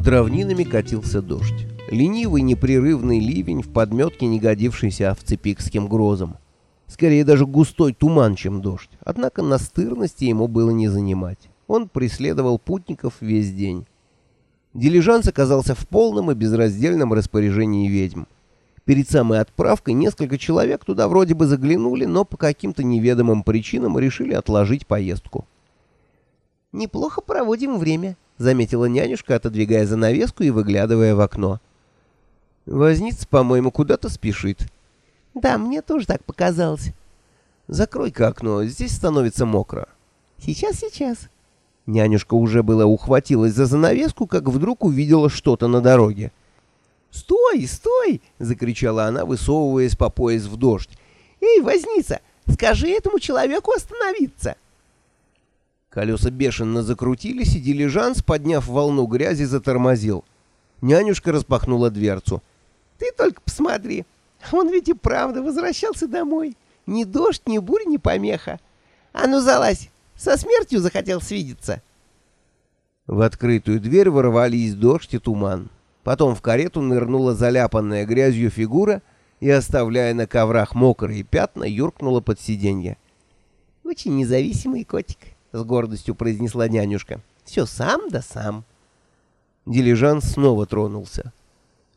Над равнинами катился дождь. Ленивый непрерывный ливень в подметке, не годившийся овцепикским грозом. Скорее даже густой туман, чем дождь. Однако настырности ему было не занимать. Он преследовал путников весь день. Дилижанс оказался в полном и безраздельном распоряжении ведьм. Перед самой отправкой несколько человек туда вроде бы заглянули, но по каким-то неведомым причинам решили отложить поездку. «Неплохо проводим время», — заметила нянюшка, отодвигая занавеску и выглядывая в окно. «Возница, по-моему, куда-то спешит». «Да, мне тоже так показалось». «Закрой-ка окно, здесь становится мокро». «Сейчас, сейчас». Нянюшка уже была ухватилась за занавеску, как вдруг увидела что-то на дороге. «Стой, стой!» — закричала она, высовываясь по пояс в дождь. «Эй, возница, скажи этому человеку остановиться!» Колеса бешено закрутились, и дилижанс, подняв волну грязи, затормозил. Нянюшка распахнула дверцу. «Ты только посмотри, он ведь и правда возвращался домой. Ни дождь, ни буря, ни помеха. А ну залазь, со смертью захотел свидеться!» В открытую дверь ворвались дождь и туман. Потом в карету нырнула заляпанная грязью фигура и, оставляя на коврах мокрые пятна, юркнула под сиденье. «Очень независимый котик», — с гордостью произнесла нянюшка. «Все сам да сам». Дилижанс снова тронулся.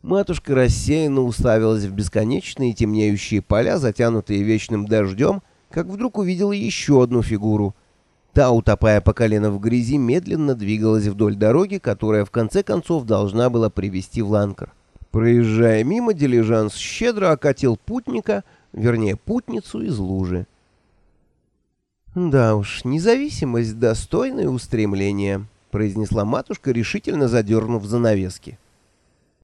Матушка рассеянно уставилась в бесконечные темнеющие поля, затянутые вечным дождем, как вдруг увидела еще одну фигуру — Та, утопая по колено в грязи, медленно двигалась вдоль дороги, которая в конце концов должна была привести в Ланкар. Проезжая мимо, дилижанс щедро окатил путника, вернее, путницу из лужи. «Да уж, независимость — достойное устремление», — произнесла матушка, решительно задернув занавески.